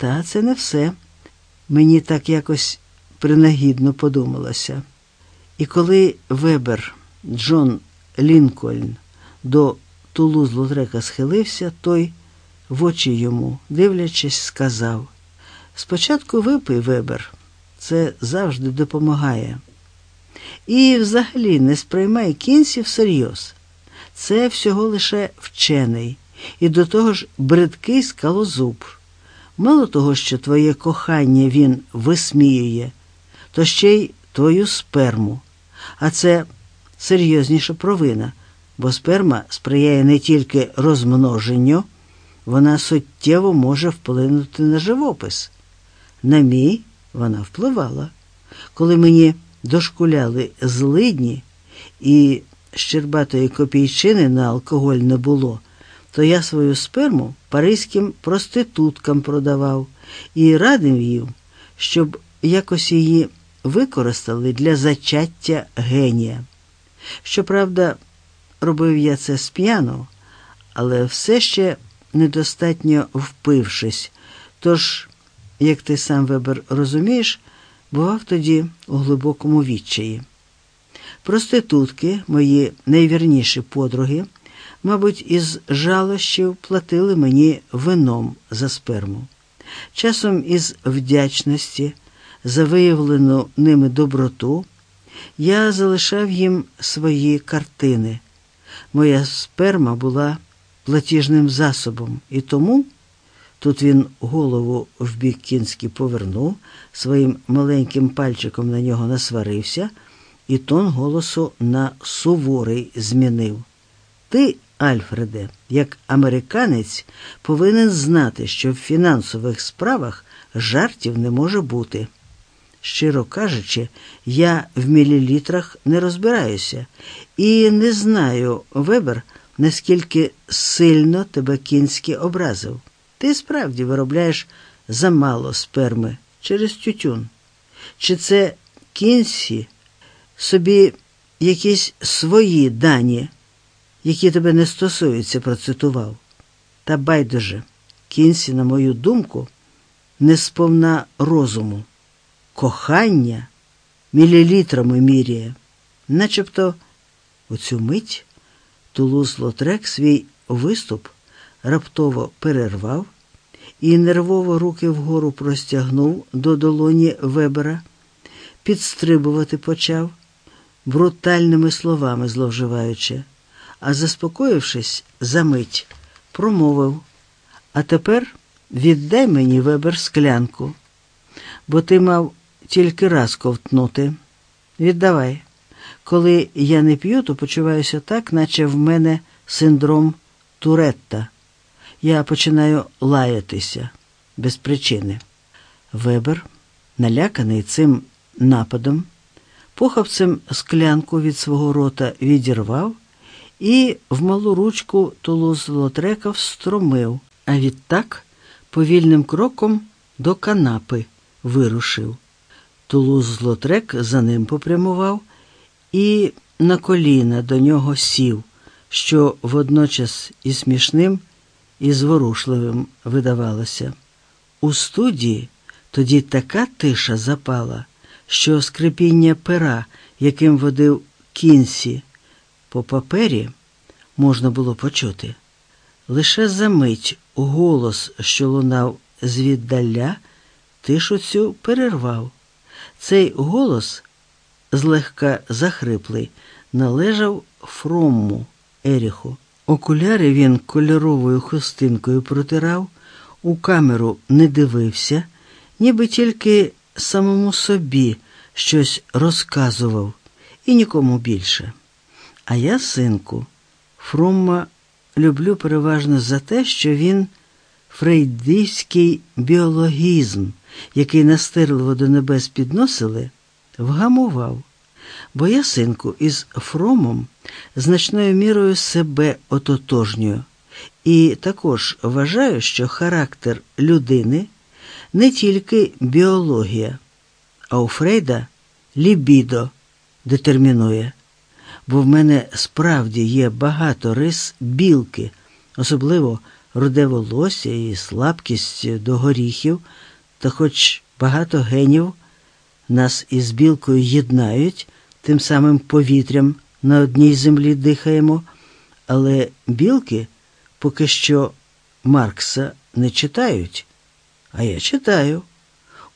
Та це не все. Мені так якось принагідно подумалося. І коли Вебер Джон Лінкольн до Тулуз Лотрека схилився, той в очі йому, дивлячись, сказав: Спочатку випий Вебер, це завжди допомагає. І взагалі не сприймай кінці всерйоз. Це всього лише вчений, і до того ж бридкий скалозуб. Мало того, що твоє кохання він висміює, то ще й твою сперму. А це серйозніша провина, бо сперма сприяє не тільки розмноженню, вона суттєво може вплинути на живопис. На мій вона впливала. Коли мені дошкуляли злидні і щербатої копійчини на алкоголь не було, то я свою сперму паризьким проституткам продавав і радив їм, щоб якось її використали для зачаття генія. Щоправда, робив я це сп'яно, але все ще недостатньо впившись. Тож, як ти сам вибір розумієш, бував тоді у глибокому відчаї. Проститутки, мої найвірніші подруги, мабуть, із жалощів платили мені вином за сперму. Часом із вдячності за виявлену ними доброту я залишав їм свої картини. Моя сперма була платіжним засобом, і тому тут він голову в бік кінський повернув, своїм маленьким пальчиком на нього насварився, і тон голосу на суворий змінив. Ти, Альфреде, як американець, повинен знати, що в фінансових справах жартів не може бути. Щиро кажучи, я в мілілітрах не розбираюся і не знаю, Вебер, наскільки сильно тебе кінський образив. Ти справді виробляєш замало сперми через тютюн. Чи це кінці собі якісь свої дані, які тебе не стосуються, процитував? Та байдуже, кінці, на мою думку, не сповна розуму. Кохання мілілітрами міряє, начебто у цю мить Тулус Лотрек свій виступ раптово перервав і нервово руки вгору простягнув до долоні Вебера, підстрибувати почав, брутальними словами зловживаючи, а заспокоївшись за мить, промовив А тепер віддай мені Вебер склянку, бо ти мав тільки раз ковтнути. Віддавай. Коли я не п'ю, то почуваюся так, наче в мене синдром Туретта. Я починаю лаятися без причини. Вебер, наляканий цим нападом, похапцем склянку від свого рота відірвав і в малу ручку тулуз лотрека встромив, а відтак повільним кроком до канапи вирушив. Тулуз Лотрек за ним попрямував і на коліна до нього сів, що водночас і смішним, і зворушливим видавалося. У студії тоді така тиша запала, що скрипіння пера, яким водив кінці, по папері можна було почути. Лише за мить голос, що лунав звіддаля, тишу цю перервав. Цей голос, злегка захриплий, належав Фромму Еріху. Окуляри він кольоровою хустинкою протирав, у камеру не дивився, ніби тільки самому собі щось розказував і нікому більше. А я, синку, Фромма люблю переважно за те, що він фрейдівський біологізм який настирливо до небес підносили, вгамував, бо я, синку, із Фромом значною мірою себе ототожнюю, і також вважаю, що характер людини не тільки біологія, а у Фрейда лібідо детермінує, бо в мене справді є багато рис білки, особливо руде волосся і слабкість до горіхів, та хоч багато генів нас із білкою єднають, тим самим повітрям на одній землі дихаємо, але білки поки що Маркса не читають. А я читаю.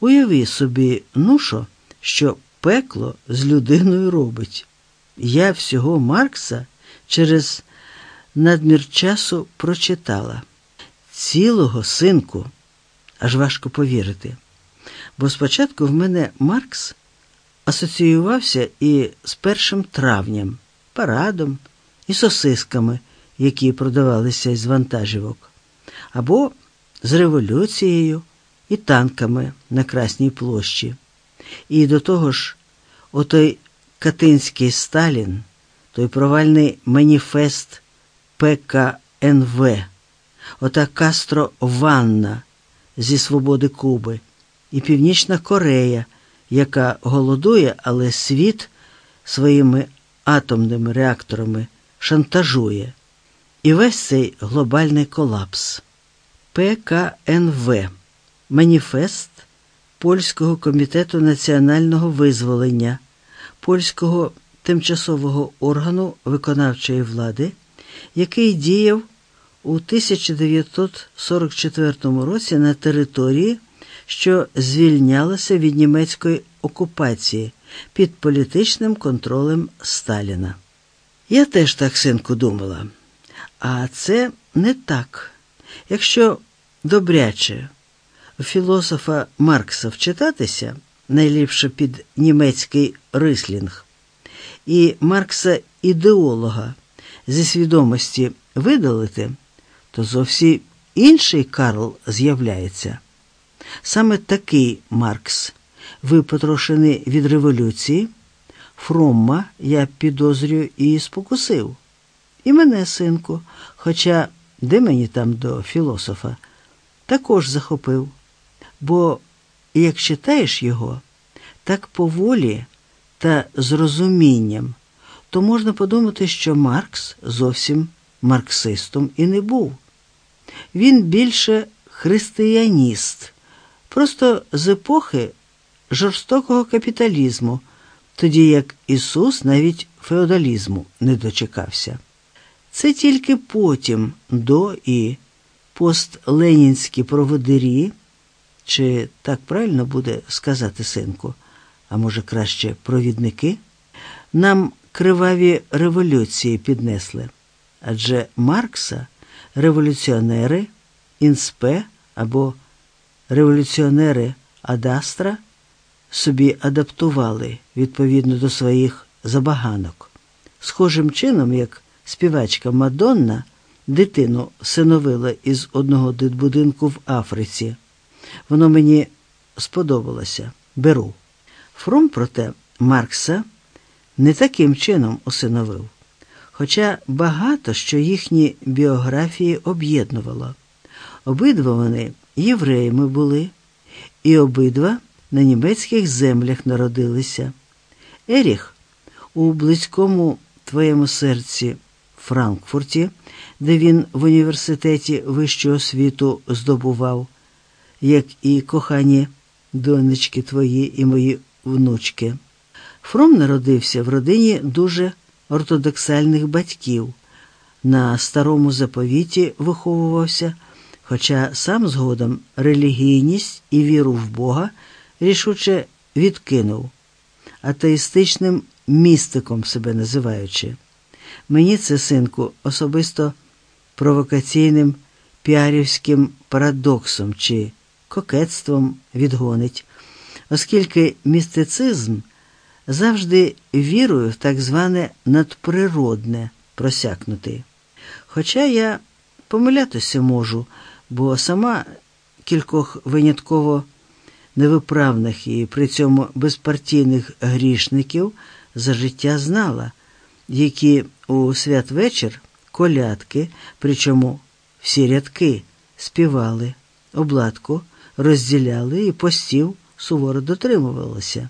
Уяви собі, ну що, що пекло з людиною робить. Я всього Маркса через надмір часу прочитала. Цілого синку, аж важко повірити. Бо спочатку в мене Маркс асоціювався і з першим травням, парадом і сосисками, які продавалися із вантажівок, або з революцією і танками на Красній площі. І до того ж, отой Катинський Сталін, той провальний маніфест ПКНВ, ота Кастро Ванна зі свободи Куби і Північна Корея, яка голодує, але світ своїми атомними реакторами шантажує. І весь цей глобальний колапс. ПКНВ Маніфест Польського комітету національного визволення, польського тимчасового органу виконавчої влади, який діяв у 1944 році на території, що звільнялася від німецької окупації під політичним контролем Сталіна. Я теж так синку думала. А це не так. Якщо добряче філософа Маркса вчитатися, найліпше під німецький рислінг, і Маркса ідеолога зі свідомості видалити, то зовсім інший Карл з'являється. Саме такий Маркс, випотрошений від революції, Фромма, я підозрюю, і спокусив. І мене, синку, хоча де мені там до філософа, також захопив. Бо як читаєш його, так поволі та з розумінням, то можна подумати, що Маркс зовсім марксистом і не був. Він більше християніст, просто з епохи жорстокого капіталізму, тоді як Ісус навіть феодалізму не дочекався. Це тільки потім до і постленінські проводирі, чи так правильно буде сказати синку, а може краще провідники, нам криваві революції піднесли. Адже Маркса революціонери, інспе або революціонери Адастра собі адаптували відповідно до своїх забаганок, схожим чином, як співачка Мадонна дитину синовила із одного дитбудинку в Африці. Воно мені сподобалося. Беру. Фром, проте, Маркса не таким чином усиновив. Хоча багато що їхні біографії об'єднувало. Обидва вони євреями були, і обидва на німецьких землях народилися. Еріх у близькому твоєму серці Франкфурті, де він в університеті вищого світу здобував, як і кохані донечки твої і мої внучки. Фром народився в родині дуже ортодоксальних батьків. На старому заповіті виховувався, хоча сам згодом релігійність і віру в Бога рішуче відкинув, атеїстичним містиком себе називаючи. Мені це, синку, особисто провокаційним піарівським парадоксом чи кокетством відгонить, оскільки містицизм завжди вірою в так зване надприродне просякнути. Хоча я помилятися можу, бо сама кількох винятково невиправних і при цьому безпартійних грішників за життя знала, які у святвечір колядки, причому всі рядки співали, обладку розділяли і постів суворо дотримувалися.